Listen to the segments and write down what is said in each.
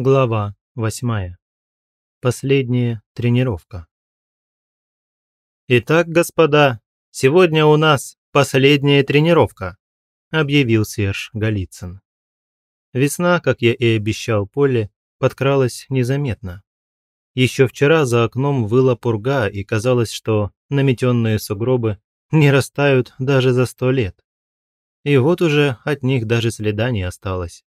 Глава 8. Последняя тренировка. «Итак, господа, сегодня у нас последняя тренировка», объявил Серж Голицын. Весна, как я и обещал Поле, подкралась незаметно. Еще вчера за окном выла пурга, и казалось, что наметенные сугробы не растают даже за сто лет. И вот уже от них даже следа не осталось.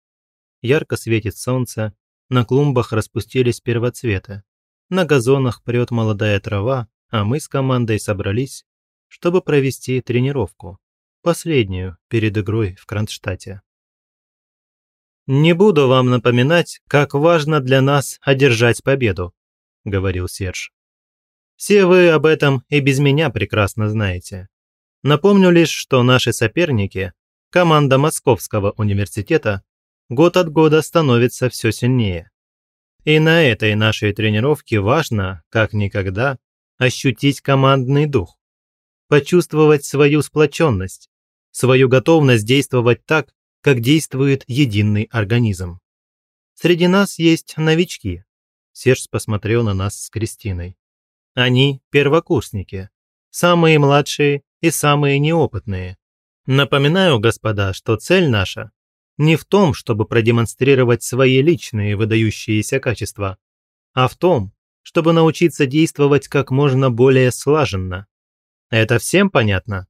Ярко светит солнце, на клумбах распустились первоцветы. На газонах прет молодая трава, а мы с командой собрались, чтобы провести тренировку. Последнюю перед игрой в Кронштадте. «Не буду вам напоминать, как важно для нас одержать победу», – говорил Серж. «Все вы об этом и без меня прекрасно знаете. Напомню лишь, что наши соперники, команда Московского университета, год от года становится все сильнее. И на этой нашей тренировке важно, как никогда, ощутить командный дух, почувствовать свою сплоченность, свою готовность действовать так, как действует единый организм. Среди нас есть новички. Серж посмотрел на нас с Кристиной. Они первокурсники, самые младшие и самые неопытные. Напоминаю, господа, что цель наша не в том, чтобы продемонстрировать свои личные выдающиеся качества, а в том, чтобы научиться действовать как можно более слаженно. Это всем понятно?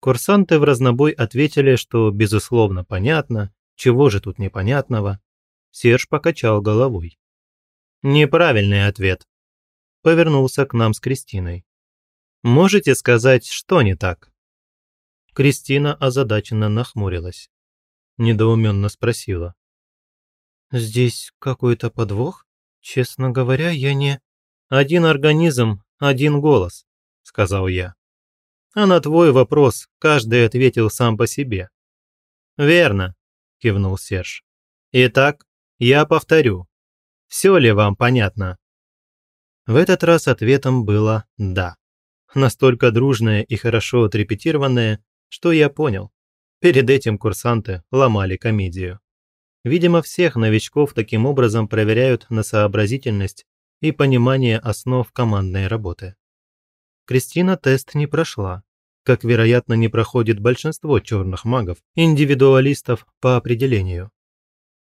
Курсанты в разнобой ответили, что безусловно понятно, чего же тут непонятного. Серж покачал головой. Неправильный ответ. Повернулся к нам с Кристиной. Можете сказать, что не так? Кристина озадаченно нахмурилась недоуменно спросила. «Здесь какой-то подвох? Честно говоря, я не...» «Один организм, один голос», — сказал я. «А на твой вопрос каждый ответил сам по себе». «Верно», — кивнул Серж. «Итак, я повторю. Все ли вам понятно?» В этот раз ответом было «да». Настолько дружное и хорошо отрепетированное, что я понял. Перед этим курсанты ломали комедию. Видимо, всех новичков таким образом проверяют на сообразительность и понимание основ командной работы. Кристина тест не прошла, как, вероятно, не проходит большинство черных магов, индивидуалистов по определению.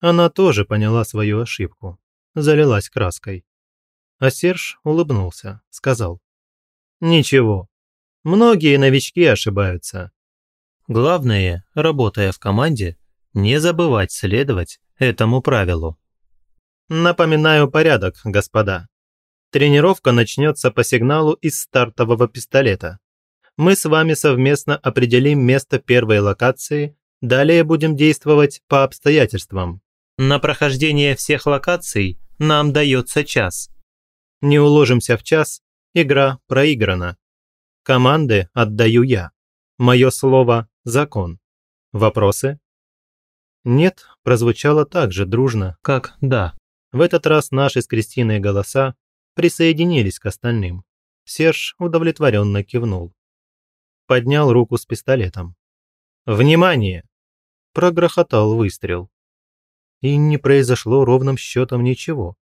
Она тоже поняла свою ошибку, залилась краской. А Серж улыбнулся, сказал. «Ничего, многие новички ошибаются, Главное, работая в команде, не забывать следовать этому правилу. Напоминаю порядок, господа. Тренировка начнется по сигналу из стартового пистолета. Мы с вами совместно определим место первой локации, далее будем действовать по обстоятельствам. На прохождение всех локаций нам дается час. Не уложимся в час, игра проиграна. Команды отдаю я. Мое слово закон. Вопросы? Нет, прозвучало так же дружно, как «да». В этот раз наши с Кристиной голоса присоединились к остальным. Серж удовлетворенно кивнул. Поднял руку с пистолетом. «Внимание!» Прогрохотал выстрел. И не произошло ровным счетом ничего,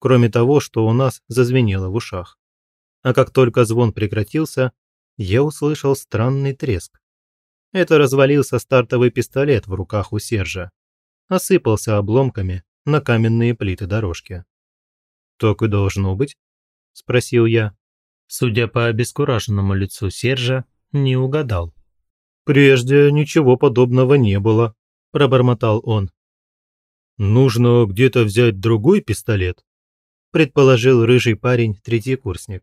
кроме того, что у нас зазвенело в ушах. А как только звон прекратился, я услышал странный треск. Это развалился стартовый пистолет в руках у Сержа. Осыпался обломками на каменные плиты дорожки. «Так и должно быть?» – спросил я. Судя по обескураженному лицу Сержа, не угадал. «Прежде ничего подобного не было», – пробормотал он. «Нужно где-то взять другой пистолет», – предположил рыжий парень, третий курсник.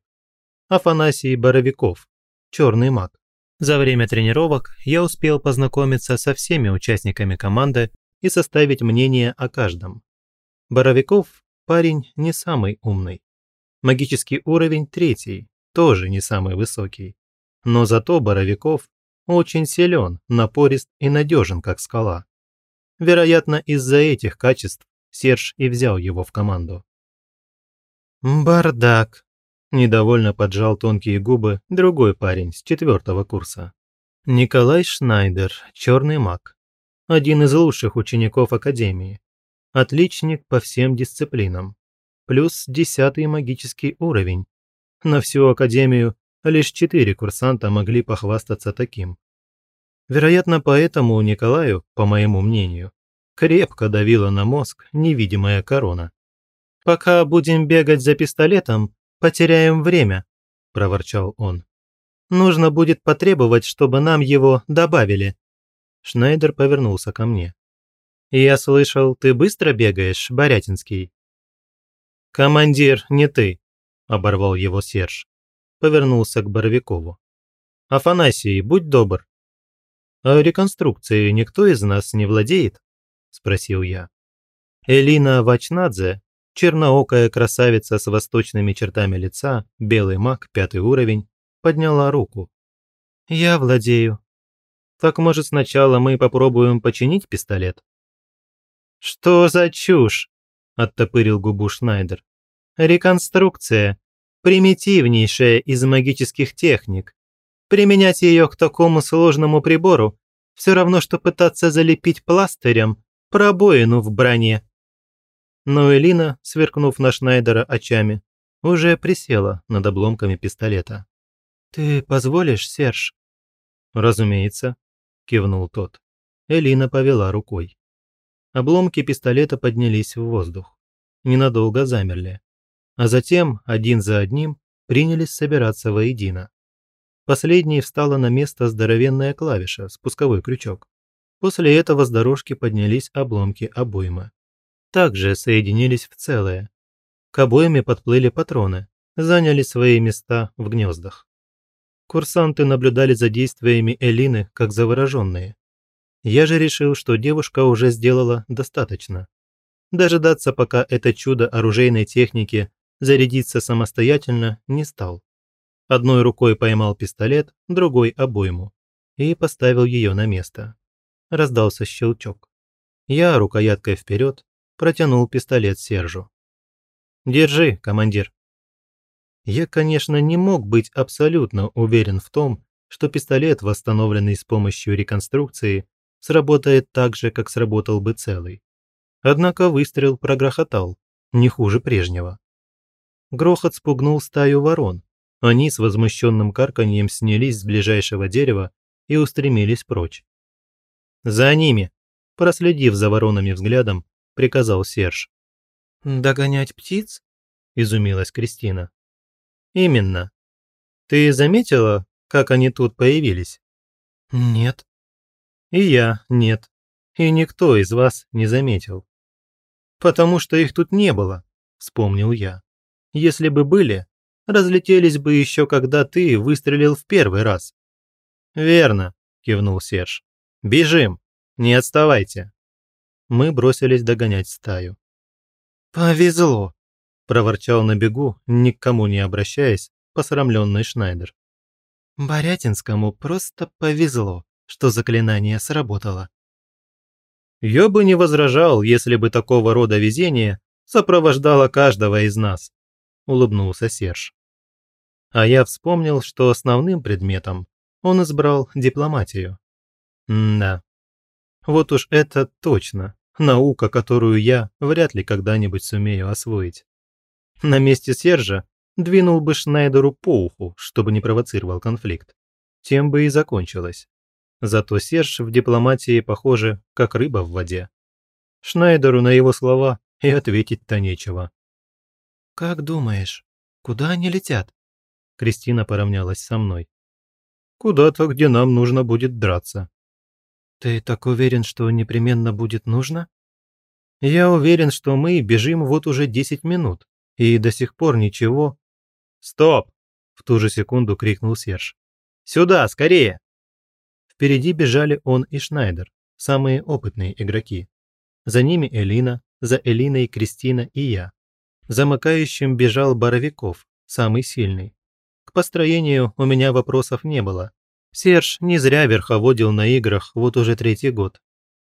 Афанасий Боровиков, черный маг. За время тренировок я успел познакомиться со всеми участниками команды и составить мнение о каждом. Боровиков – парень не самый умный. Магический уровень третий, тоже не самый высокий. Но зато Боровиков очень силен, напорист и надежен, как скала. Вероятно, из-за этих качеств Серж и взял его в команду. «Бардак», Недовольно поджал тонкие губы другой парень с четвертого курса. Николай Шнайдер, черный маг. Один из лучших учеников Академии. Отличник по всем дисциплинам. Плюс десятый магический уровень. На всю Академию лишь четыре курсанта могли похвастаться таким. Вероятно, поэтому Николаю, по моему мнению, крепко давила на мозг невидимая корона. «Пока будем бегать за пистолетом, потеряем время», – проворчал он. «Нужно будет потребовать, чтобы нам его добавили». Шнайдер повернулся ко мне. «Я слышал, ты быстро бегаешь, Борятинский?» «Командир, не ты», – оборвал его Серж. Повернулся к Боровикову. «Афанасий, будь добр, «А реконструкцией никто из нас не владеет?» – спросил я. Элина Вачнадзе, черноокая красавица с восточными чертами лица, белый маг, пятый уровень, подняла руку. «Я владею». «Так, может, сначала мы попробуем починить пистолет?» «Что за чушь?» – оттопырил губу Шнайдер. «Реконструкция – примитивнейшая из магических техник. Применять ее к такому сложному прибору все равно, что пытаться залепить пластырем пробоину в броне. Но Элина, сверкнув на Шнайдера очами, уже присела над обломками пистолета. «Ты позволишь, Серж?» «Разумеется», – кивнул тот. Элина повела рукой. Обломки пистолета поднялись в воздух. Ненадолго замерли. А затем, один за одним, принялись собираться воедино. Последней встала на место здоровенная клавиша, спусковой крючок. После этого с дорожки поднялись обломки обоймы. Также соединились в целое. К обойме подплыли патроны, заняли свои места в гнездах. Курсанты наблюдали за действиями Элины как завороженные. Я же решил, что девушка уже сделала достаточно. Дожидаться, пока это чудо оружейной техники зарядится самостоятельно, не стал. Одной рукой поймал пистолет, другой – обойму. И поставил ее на место. Раздался щелчок. Я рукояткой вперед протянул пистолет Сержу. «Держи, командир». Я, конечно, не мог быть абсолютно уверен в том, что пистолет, восстановленный с помощью реконструкции, сработает так же, как сработал бы целый. Однако выстрел прогрохотал, не хуже прежнего. Грохот спугнул стаю ворон, они с возмущенным карканьем снялись с ближайшего дерева и устремились прочь. «За ними!» – проследив за воронами взглядом, приказал Серж. «Догонять птиц?» – изумилась Кристина. «Именно. Ты заметила, как они тут появились?» «Нет». «И я нет. И никто из вас не заметил». «Потому что их тут не было», – вспомнил я. «Если бы были, разлетелись бы еще когда ты выстрелил в первый раз». «Верно», – кивнул Серж. «Бежим! Не отставайте!» Мы бросились догонять стаю. «Повезло!» – проворчал на бегу, ни к кому не обращаясь, посрамленный Шнайдер. «Борятинскому просто повезло, что заклинание сработало». «Я бы не возражал, если бы такого рода везение сопровождало каждого из нас», – улыбнулся Серж. А я вспомнил, что основным предметом он избрал дипломатию. М да. Вот уж это точно наука, которую я вряд ли когда-нибудь сумею освоить. На месте Сержа двинул бы Шнайдеру по уху, чтобы не провоцировал конфликт. Тем бы и закончилось. Зато Серж в дипломатии, похоже, как рыба в воде. Шнайдеру на его слова и ответить-то нечего. «Как думаешь, куда они летят?» Кристина поравнялась со мной. «Куда-то, где нам нужно будет драться». «Ты так уверен, что непременно будет нужно?» «Я уверен, что мы бежим вот уже 10 минут, и до сих пор ничего...» «Стоп!» – в ту же секунду крикнул Серж. «Сюда, скорее!» Впереди бежали он и Шнайдер, самые опытные игроки. За ними Элина, за Элиной Кристина и я. Замыкающим бежал Боровиков, самый сильный. К построению у меня вопросов не было. Серж не зря верховодил на играх вот уже третий год.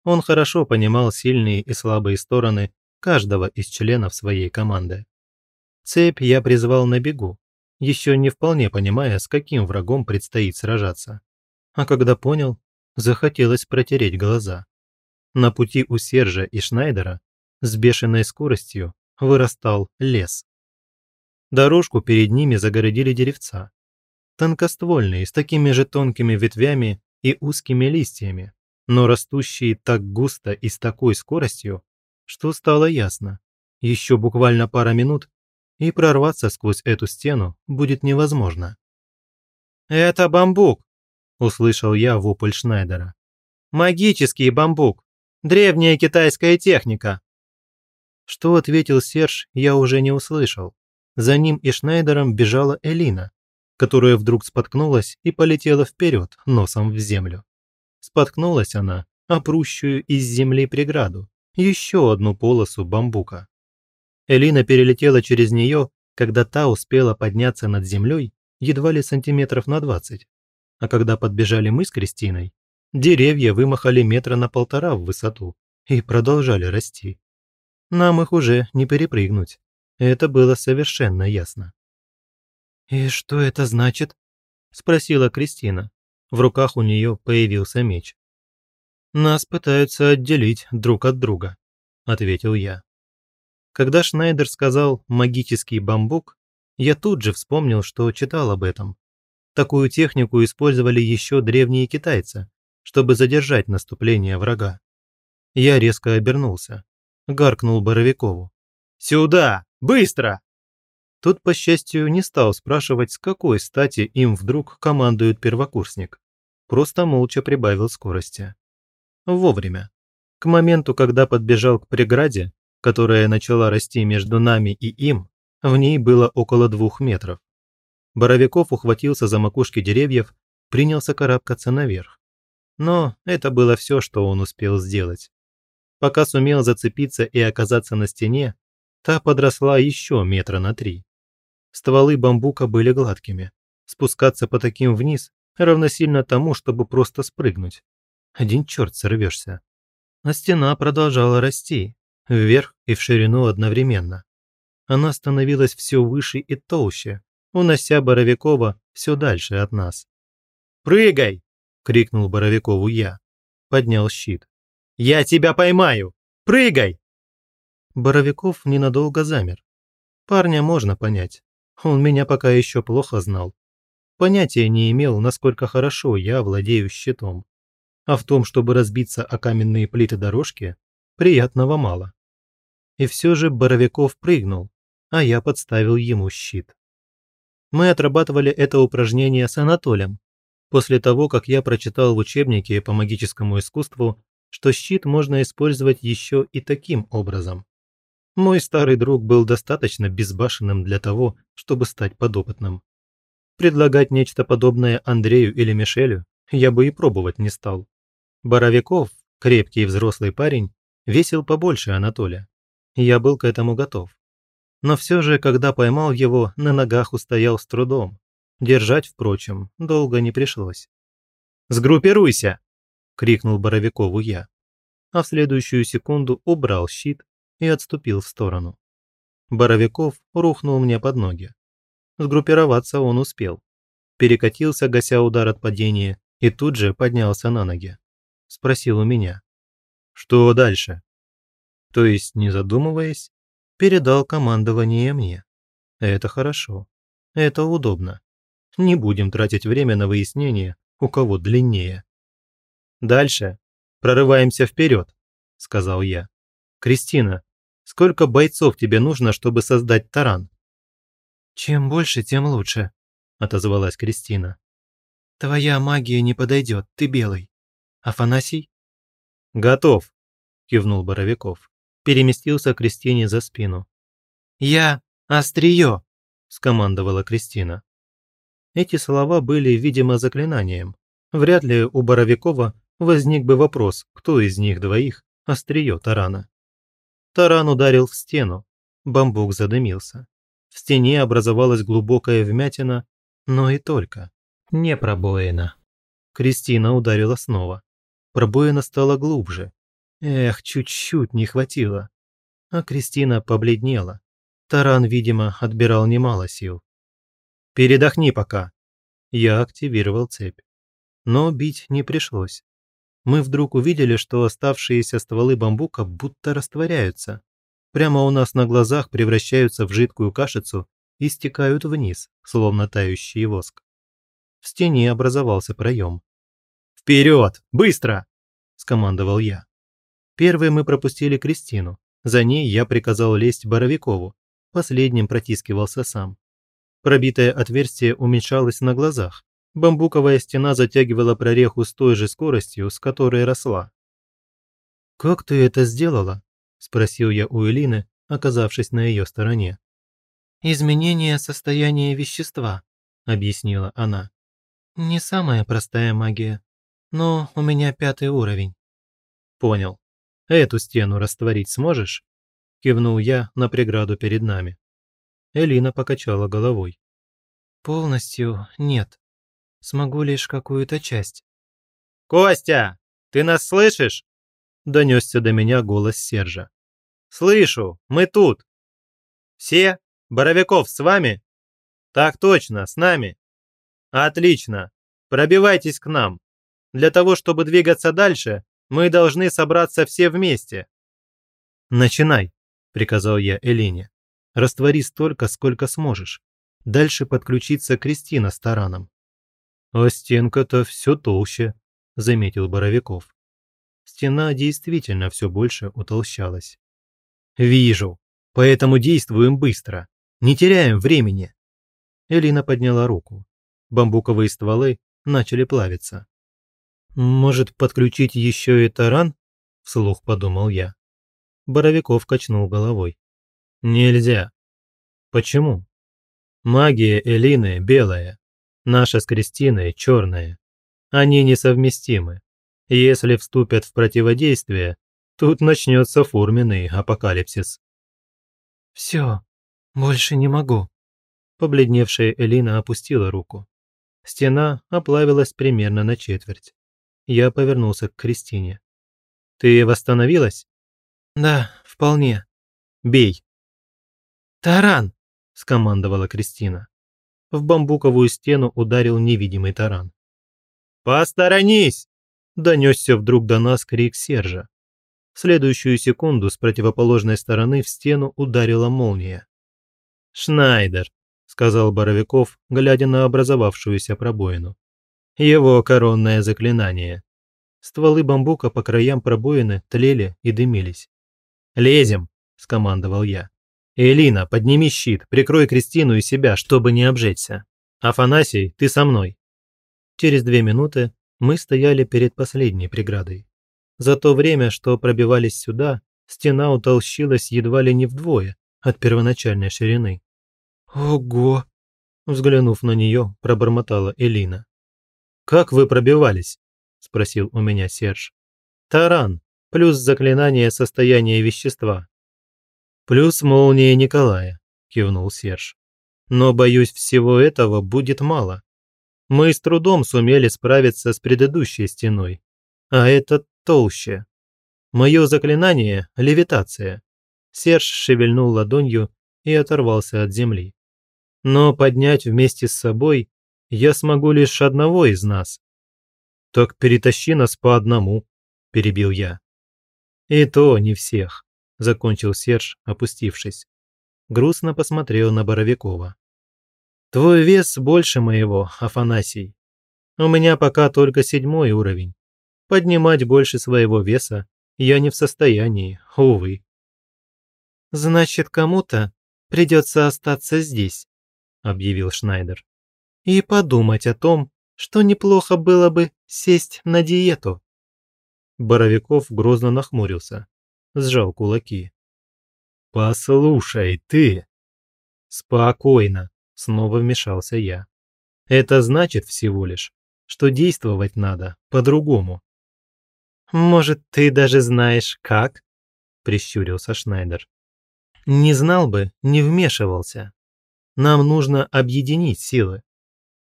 Он хорошо понимал сильные и слабые стороны каждого из членов своей команды. Цепь я призвал на бегу, еще не вполне понимая, с каким врагом предстоит сражаться. А когда понял, захотелось протереть глаза. На пути у Сержа и Шнайдера с бешеной скоростью вырастал лес. Дорожку перед ними загородили деревца. Тонкоствольные, с такими же тонкими ветвями и узкими листьями, но растущие так густо и с такой скоростью, что стало ясно. Еще буквально пара минут, и прорваться сквозь эту стену будет невозможно. «Это бамбук!» – услышал я вопль Шнайдера. «Магический бамбук! Древняя китайская техника!» Что ответил Серж, я уже не услышал. За ним и Шнайдером бежала Элина, которая вдруг споткнулась и полетела вперед, носом в землю. Споткнулась она, опрущую из земли преграду, еще одну полосу бамбука. Элина перелетела через нее, когда та успела подняться над землей едва ли сантиметров на двадцать. А когда подбежали мы с Кристиной, деревья вымахали метра на полтора в высоту и продолжали расти. Нам их уже не перепрыгнуть. Это было совершенно ясно. «И что это значит?» – спросила Кристина. В руках у нее появился меч. «Нас пытаются отделить друг от друга», – ответил я. Когда Шнайдер сказал «магический бамбук», я тут же вспомнил, что читал об этом. Такую технику использовали еще древние китайцы, чтобы задержать наступление врага. Я резко обернулся. Гаркнул Боровикову. «Сюда! Быстро!» Тот, по счастью, не стал спрашивать, с какой стати им вдруг командует первокурсник. Просто молча прибавил скорости. Вовремя. К моменту, когда подбежал к преграде, которая начала расти между нами и им, в ней было около двух метров. Боровиков ухватился за макушки деревьев, принялся карабкаться наверх. Но это было все, что он успел сделать. Пока сумел зацепиться и оказаться на стене, та подросла еще метра на три. Стволы бамбука были гладкими. Спускаться по таким вниз равносильно тому, чтобы просто спрыгнуть. Один черт сорвешься. А стена продолжала расти, вверх и в ширину одновременно. Она становилась все выше и толще, унося Боровикова все дальше от нас. «Прыгай!» – крикнул Боровикову я. Поднял щит. «Я тебя поймаю! Прыгай!» Боровиков ненадолго замер. Парня можно понять. Он меня пока еще плохо знал. Понятия не имел, насколько хорошо я владею щитом. А в том, чтобы разбиться о каменные плиты дорожки, приятного мало. И все же Боровиков прыгнул, а я подставил ему щит. Мы отрабатывали это упражнение с Анатолием. После того, как я прочитал в учебнике по магическому искусству, что щит можно использовать еще и таким образом. Мой старый друг был достаточно безбашенным для того, чтобы стать подопытным. Предлагать нечто подобное Андрею или Мишелю я бы и пробовать не стал. Боровиков, крепкий взрослый парень, весил побольше Анатолия. Я был к этому готов. Но все же, когда поймал его, на ногах устоял с трудом. Держать, впрочем, долго не пришлось. «Сгруппируйся!» – крикнул Боровикову я. А в следующую секунду убрал щит и отступил в сторону. Боровиков рухнул мне под ноги. Сгруппироваться он успел. Перекатился, гася удар от падения, и тут же поднялся на ноги. Спросил у меня. «Что дальше?» То есть, не задумываясь, передал командование мне. Это хорошо. Это удобно. Не будем тратить время на выяснение, у кого длиннее. «Дальше. Прорываемся вперед», – сказал я. «Кристина, сколько бойцов тебе нужно, чтобы создать таран?» «Чем больше, тем лучше», – отозвалась Кристина. «Твоя магия не подойдет, ты белый. Афанасий?» «Готов», – кивнул Боровиков. Переместился Кристине за спину. «Я острие!» – скомандовала Кристина. Эти слова были, видимо, заклинанием. Вряд ли у Боровикова возник бы вопрос, кто из них двоих острие тарана. Таран ударил в стену, бамбук задымился. В стене образовалась глубокая вмятина, но и только. Не пробоина. Кристина ударила снова. Пробоина стала глубже. Эх, чуть-чуть не хватило. А Кристина побледнела. Таран, видимо, отбирал немало сил. «Передохни пока». Я активировал цепь. Но бить не пришлось. Мы вдруг увидели, что оставшиеся стволы бамбука будто растворяются, прямо у нас на глазах превращаются в жидкую кашицу и стекают вниз, словно тающий воск. В стене образовался проем. «Вперед! Быстро!» – скомандовал я. Первой мы пропустили Кристину. За ней я приказал лезть Боровикову. Последним протискивался сам. Пробитое отверстие уменьшалось на глазах. Бамбуковая стена затягивала прореху с той же скоростью, с которой росла. «Как ты это сделала?» – спросил я у Элины, оказавшись на ее стороне. «Изменение состояния вещества», – объяснила она. «Не самая простая магия, но у меня пятый уровень». «Понял. Эту стену растворить сможешь?» – кивнул я на преграду перед нами. Элина покачала головой. «Полностью нет. Смогу лишь какую-то часть». «Костя, ты нас слышишь?» – донесся до меня голос Сержа. «Слышу, мы тут». «Все?» Боровиков с вами? Так точно, с нами. Отлично. Пробивайтесь к нам. Для того, чтобы двигаться дальше, мы должны собраться все вместе. Начинай, приказал я Элине. Раствори столько, сколько сможешь. Дальше подключится Кристина с тараном. А стенка-то все толще, заметил Боровиков. Стена действительно все больше утолщалась. «Вижу. Поэтому действуем быстро. Не теряем времени!» Элина подняла руку. Бамбуковые стволы начали плавиться. «Может, подключить еще и таран?» – вслух подумал я. Боровиков качнул головой. «Нельзя». «Почему?» «Магия Элины белая, наша с Кристиной черная. Они несовместимы. Если вступят в противодействие, тут начнется форменный апокалипсис». «Все, «Больше не могу». Побледневшая Элина опустила руку. Стена оплавилась примерно на четверть. Я повернулся к Кристине. «Ты восстановилась?» «Да, вполне. Бей». «Таран!» – скомандовала Кристина. В бамбуковую стену ударил невидимый таран. «Посторонись!» – донесся вдруг до нас крик Сержа. В следующую секунду с противоположной стороны в стену ударила молния. «Шнайдер», – сказал Боровиков, глядя на образовавшуюся пробоину. «Его коронное заклинание». Стволы бамбука по краям пробоины тлели и дымились. «Лезем», – скомандовал я. «Элина, подними щит, прикрой Кристину и себя, чтобы не обжечься. Афанасий, ты со мной». Через две минуты мы стояли перед последней преградой. За то время, что пробивались сюда, стена утолщилась едва ли не вдвое от первоначальной ширины. «Ого!» – взглянув на нее, пробормотала Элина. «Как вы пробивались?» – спросил у меня Серж. «Таран, плюс заклинание состояния вещества». «Плюс молния Николая», – кивнул Серж. «Но, боюсь, всего этого будет мало. Мы с трудом сумели справиться с предыдущей стеной, а это толще. Мое заклинание – левитация». Серж шевельнул ладонью и оторвался от земли но поднять вместе с собой я смогу лишь одного из нас. Так перетащи нас по одному, перебил я. И то не всех, закончил Серж, опустившись. Грустно посмотрел на Боровикова. Твой вес больше моего, Афанасий. У меня пока только седьмой уровень. Поднимать больше своего веса я не в состоянии, увы. Значит, кому-то придется остаться здесь, – объявил Шнайдер. «И подумать о том, что неплохо было бы сесть на диету». Боровиков грозно нахмурился, сжал кулаки. «Послушай, ты!» «Спокойно», – снова вмешался я. «Это значит всего лишь, что действовать надо по-другому». «Может, ты даже знаешь, как?» – прищурился Шнайдер. «Не знал бы, не вмешивался. Нам нужно объединить силы,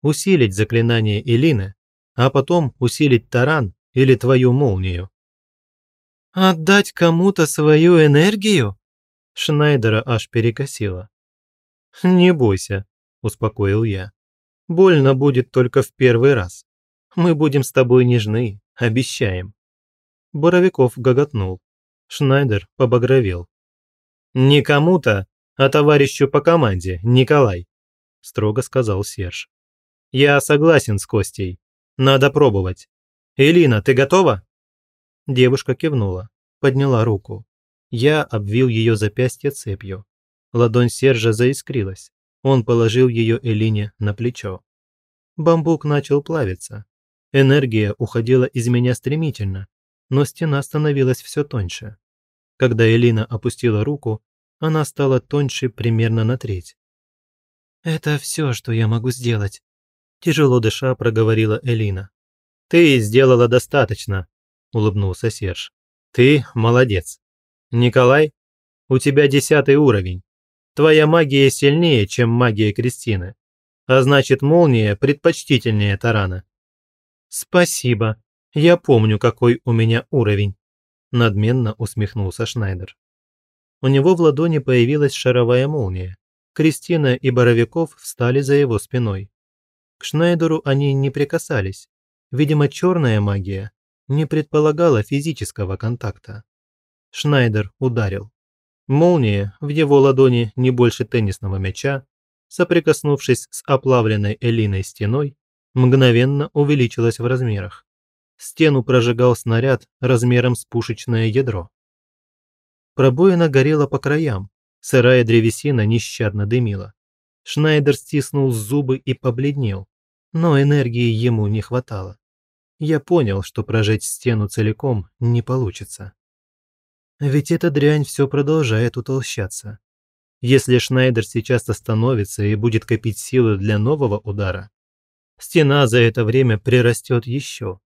усилить заклинание Элины, а потом усилить таран или твою молнию. «Отдать кому-то свою энергию?» Шнайдера аж перекосило. «Не бойся», – успокоил я. «Больно будет только в первый раз. Мы будем с тобой нежны, обещаем». Боровиков гоготнул. Шнайдер побагровел. «Не кому-то, а товарищу по команде, Николай», – строго сказал Серж. «Я согласен с Костей. Надо пробовать. Элина, ты готова?» Девушка кивнула, подняла руку. Я обвил ее запястье цепью. Ладонь Сержа заискрилась. Он положил ее Элине на плечо. Бамбук начал плавиться. Энергия уходила из меня стремительно, но стена становилась все тоньше. Когда Элина опустила руку, она стала тоньше примерно на треть. «Это все, что я могу сделать», – тяжело дыша проговорила Элина. «Ты сделала достаточно», – улыбнулся Серж. «Ты молодец. Николай, у тебя десятый уровень. Твоя магия сильнее, чем магия Кристины. А значит, молния предпочтительнее тарана». «Спасибо. Я помню, какой у меня уровень», – надменно усмехнулся Шнайдер. У него в ладони появилась шаровая молния. Кристина и Боровиков встали за его спиной. К Шнайдеру они не прикасались. Видимо, черная магия не предполагала физического контакта. Шнайдер ударил. Молния в его ладони не больше теннисного мяча, соприкоснувшись с оплавленной Элиной стеной, мгновенно увеличилась в размерах. Стену прожигал снаряд размером с пушечное ядро. Пробоина горела по краям, сырая древесина нещадно дымила. Шнайдер стиснул зубы и побледнел, но энергии ему не хватало. Я понял, что прожечь стену целиком не получится. Ведь эта дрянь все продолжает утолщаться. Если Шнайдер сейчас остановится и будет копить силы для нового удара, стена за это время прирастет еще.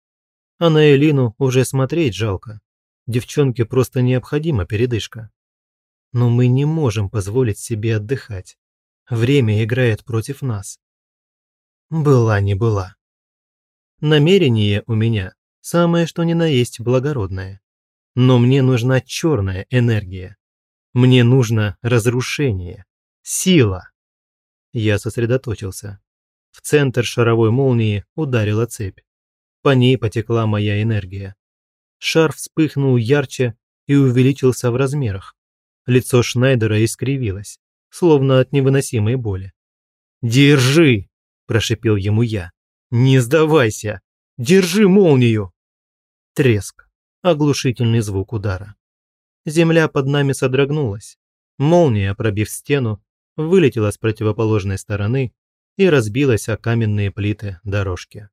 А на Элину уже смотреть жалко. Девчонке просто необходима передышка. Но мы не можем позволить себе отдыхать. Время играет против нас. Была не была. Намерение у меня самое что ни на есть благородное. Но мне нужна черная энергия. Мне нужно разрушение. Сила. Я сосредоточился. В центр шаровой молнии ударила цепь. По ней потекла моя энергия. Шар вспыхнул ярче и увеличился в размерах. Лицо Шнайдера искривилось, словно от невыносимой боли. «Держи!» – прошипел ему я. «Не сдавайся! Держи молнию!» Треск. Оглушительный звук удара. Земля под нами содрогнулась. Молния, пробив стену, вылетела с противоположной стороны и разбилась о каменные плиты дорожки.